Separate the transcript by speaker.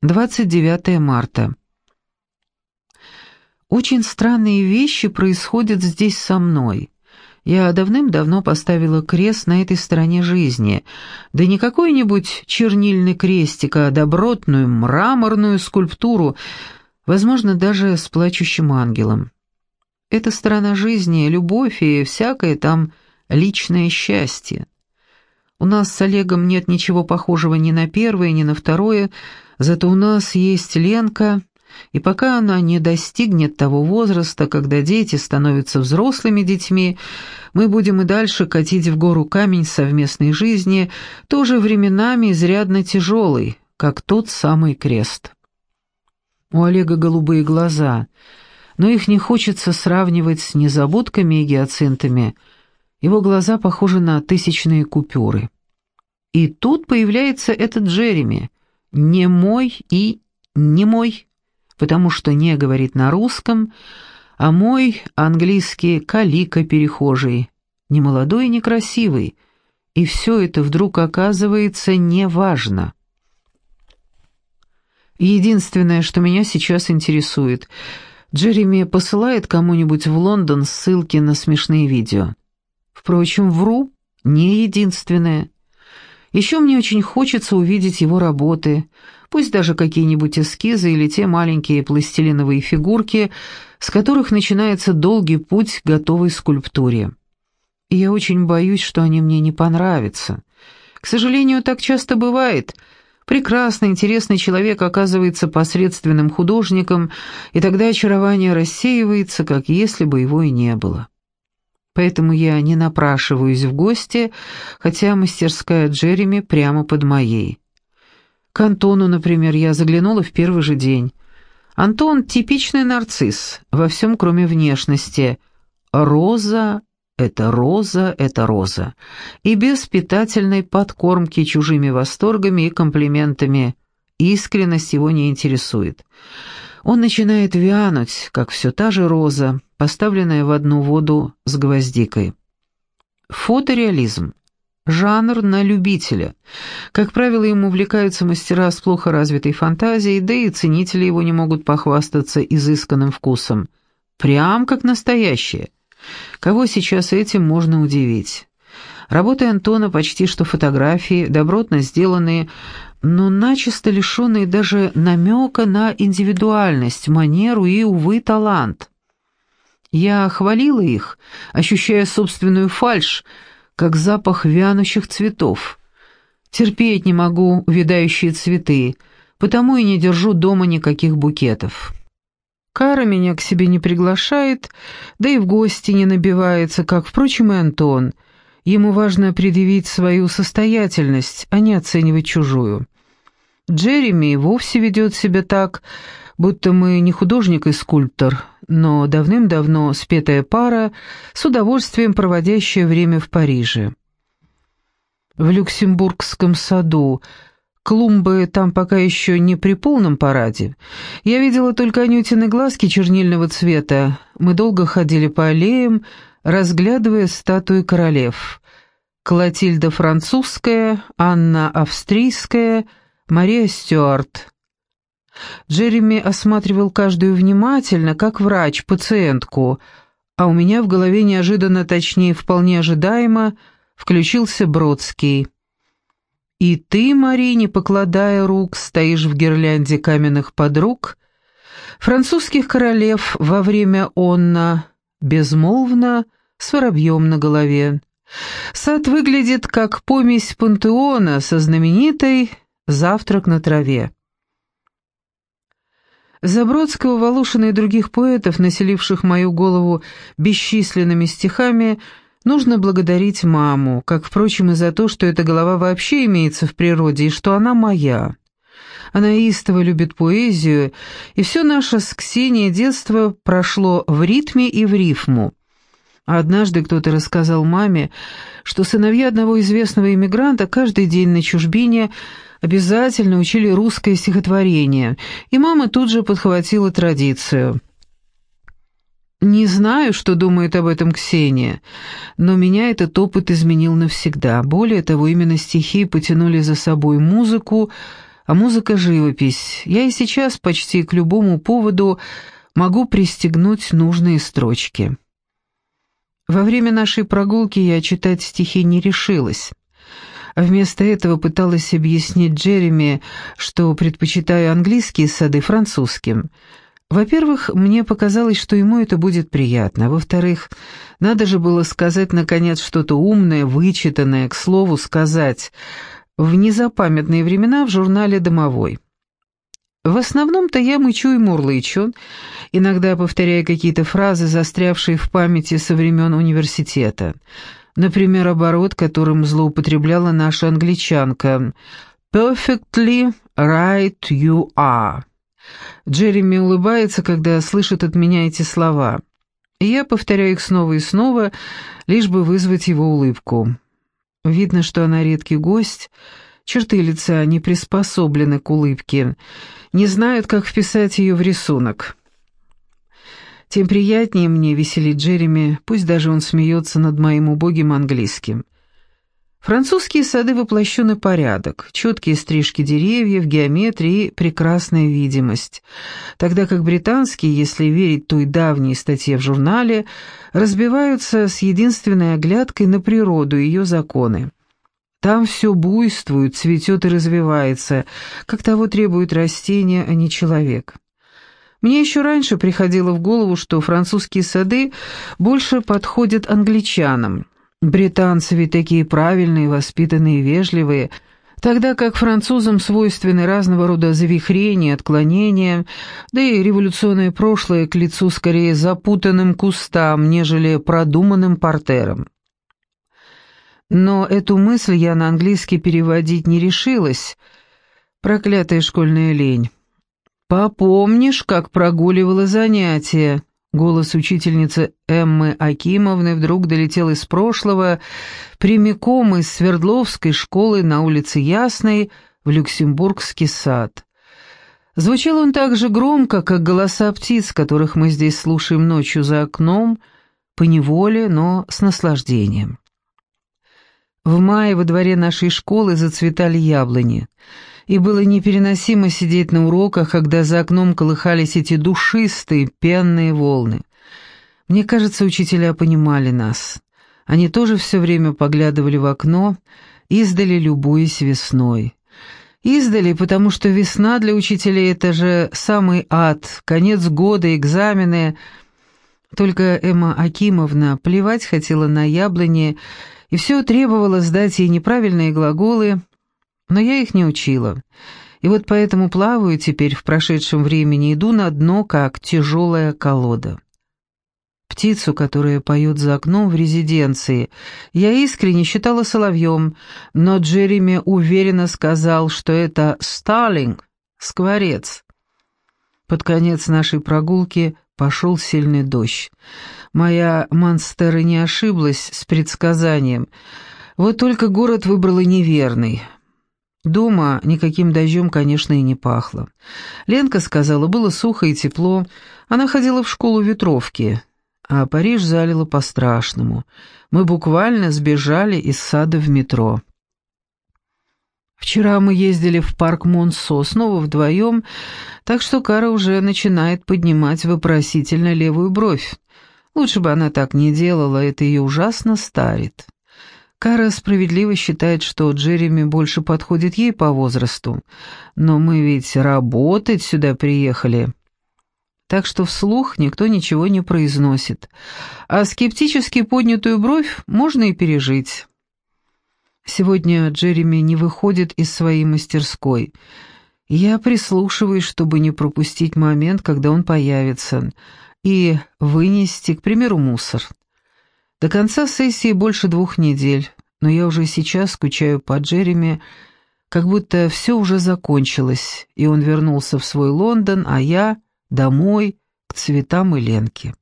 Speaker 1: 29 марта. Очень странные вещи происходят здесь со мной. Я давным-давно поставила крест на этой стороне жизни, да не какой-нибудь чернильный крестик, а добротную мраморную скульптуру, возможно, даже с плачущим ангелом. Эта сторона жизни, любовь и всякое там личное счастье. У нас с Олегом нет ничего похожего ни на первое, ни на второе, зато у нас есть Ленка, и пока она не достигнет того возраста, когда дети становятся взрослыми детьми, мы будем и дальше катить в гору камень совместной жизни, тоже временами изрядно тяжелый, как тот самый крест. У Олега голубые глаза, но их не хочется сравнивать с незабудками и гиацинтами – его глаза похожи на тысячные купюры. И тут появляется этот Джереми, не мой и не мой, потому что не говорит на русском, а мой английский калика перехожий, не молодой и не красивый, и все это вдруг оказывается неважно. Единственное, что меня сейчас интересует, Джереми посылает кому-нибудь в Лондон ссылки на смешные видео. Впрочем, вру, не единственное. Еще мне очень хочется увидеть его работы, пусть даже какие-нибудь эскизы или те маленькие пластилиновые фигурки, с которых начинается долгий путь к готовой скульптуре. И я очень боюсь, что они мне не понравятся. К сожалению, так часто бывает. Прекрасный, интересный человек оказывается посредственным художником, и тогда очарование рассеивается, как если бы его и не было поэтому я не напрашиваюсь в гости, хотя мастерская Джереми прямо под моей. К Антону, например, я заглянула в первый же день. Антон — типичный нарцисс, во всем кроме внешности. Роза — это роза, это роза. И без питательной подкормки чужими восторгами и комплиментами. Искренность его не интересует. Он начинает вянуть, как все та же роза, поставленная в одну воду с гвоздикой. Фотореализм. Жанр на любителя. Как правило, им увлекаются мастера с плохо развитой фантазией, да и ценители его не могут похвастаться изысканным вкусом. Прям как настоящее. Кого сейчас этим можно удивить? Работы Антона почти что фотографии, добротно сделанные, но начисто лишенные даже намека на индивидуальность, манеру и, увы, талант. Я хвалила их, ощущая собственную фальшь, как запах вянущих цветов. Терпеть не могу увядающие цветы, потому и не держу дома никаких букетов. Кара меня к себе не приглашает, да и в гости не набивается, как, впрочем, и Антон. Ему важно предъявить свою состоятельность, а не оценивать чужую. Джереми вовсе ведет себя так, будто мы не художник и скульптор, но давным-давно спетая пара, с удовольствием проводящая время в Париже. В Люксембургском саду клумбы там пока еще не при полном параде. Я видела только анютины глазки чернильного цвета. Мы долго ходили по аллеям, разглядывая статуи королев. Клотильда французская, Анна австрийская, Мария Стюарт. Джереми осматривал каждую внимательно, как врач, пациентку, а у меня в голове неожиданно, точнее, вполне ожидаемо, включился Бродский. «И ты, Мари, не покладая рук, стоишь в гирлянде каменных подруг, французских королев во время онна, безмолвно, с воробьем на голове. Сад выглядит как помесь пантеона со знаменитой «Завтрак на траве». Забродского, Волошина и других поэтов, населивших мою голову бесчисленными стихами, нужно благодарить маму, как, впрочем, и за то, что эта голова вообще имеется в природе и что она моя. Она истово любит поэзию, и все наше с Ксенией детство прошло в ритме и в рифму. Однажды кто-то рассказал маме, что сыновья одного известного иммигранта каждый день на чужбине – обязательно учили русское стихотворение, и мама тут же подхватила традицию. Не знаю, что думает об этом Ксения, но меня этот опыт изменил навсегда. Более того, именно стихи потянули за собой музыку, а музыка — живопись. Я и сейчас почти к любому поводу могу пристегнуть нужные строчки. Во время нашей прогулки я читать стихи не решилась. Вместо этого пыталась объяснить Джереми, что предпочитаю английские сады французским. Во-первых, мне показалось, что ему это будет приятно. Во-вторых, надо же было сказать, наконец, что-то умное, вычитанное, к слову сказать, в незапамятные времена в журнале «Домовой». В основном-то я мычу и мурлычу, иногда повторяя какие-то фразы, застрявшие в памяти со времен университета — Например, оборот, которым злоупотребляла наша англичанка. «Perfectly right you are». Джереми улыбается, когда слышит от меня эти слова. И я повторяю их снова и снова, лишь бы вызвать его улыбку. Видно, что она редкий гость, черты лица не приспособлены к улыбке, не знают, как вписать ее в рисунок тем приятнее мне веселить Джереми, пусть даже он смеется над моим убогим английским. Французские сады воплощены порядок, четкие стрижки деревьев, геометрия и прекрасная видимость, тогда как британские, если верить той давней статье в журнале, разбиваются с единственной оглядкой на природу и ее законы. Там все буйствует, цветет и развивается, как того требует растения, а не человек. Мне еще раньше приходило в голову, что французские сады больше подходят англичанам. Британцы ведь такие правильные, воспитанные, вежливые, тогда как французам свойственны разного рода завихрения, отклонения, да и революционное прошлое к лицу скорее запутанным кустам, нежели продуманным портером. Но эту мысль я на английский переводить не решилась. Проклятая школьная лень. «Попомнишь, как прогуливала занятия?» Голос учительницы Эммы Акимовны вдруг долетел из прошлого, прямиком из Свердловской школы на улице Ясной в Люксембургский сад. Звучал он так же громко, как голоса птиц, которых мы здесь слушаем ночью за окном, по неволе, но с наслаждением. В мае во дворе нашей школы зацветали яблони — и было непереносимо сидеть на уроках, когда за окном колыхались эти душистые пенные волны. Мне кажется, учителя понимали нас. Они тоже все время поглядывали в окно, издали любуясь весной. Издали, потому что весна для учителей — это же самый ад, конец года, экзамены. Только Эмма Акимовна плевать хотела на яблони, и все требовала сдать ей неправильные глаголы, но я их не учила. И вот поэтому плаваю теперь в прошедшем времени, иду на дно, как тяжелая колода. Птицу, которая поет за окном в резиденции, я искренне считала соловьем, но Джереми уверенно сказал, что это сталинг, скворец. Под конец нашей прогулки пошел сильный дождь. Моя монстера не ошиблась с предсказанием. Вот только город выбрала неверный. Дома никаким дождем, конечно, и не пахло. Ленка сказала, было сухо и тепло. Она ходила в школу ветровки, а Париж залило по-страшному. Мы буквально сбежали из сада в метро. Вчера мы ездили в парк Монсо, снова вдвоем, так что Кара уже начинает поднимать вопросительно левую бровь. Лучше бы она так не делала, это ее ужасно старит. Кара справедливо считает, что Джереми больше подходит ей по возрасту, но мы ведь работать сюда приехали. Так что вслух никто ничего не произносит, а скептически поднятую бровь можно и пережить. Сегодня Джереми не выходит из своей мастерской. Я прислушиваюсь, чтобы не пропустить момент, когда он появится, и вынести, к примеру, мусор. До конца сессии больше двух недель, но я уже сейчас скучаю по Джереми, как будто все уже закончилось, и он вернулся в свой Лондон, а я домой, к цветам и Ленке.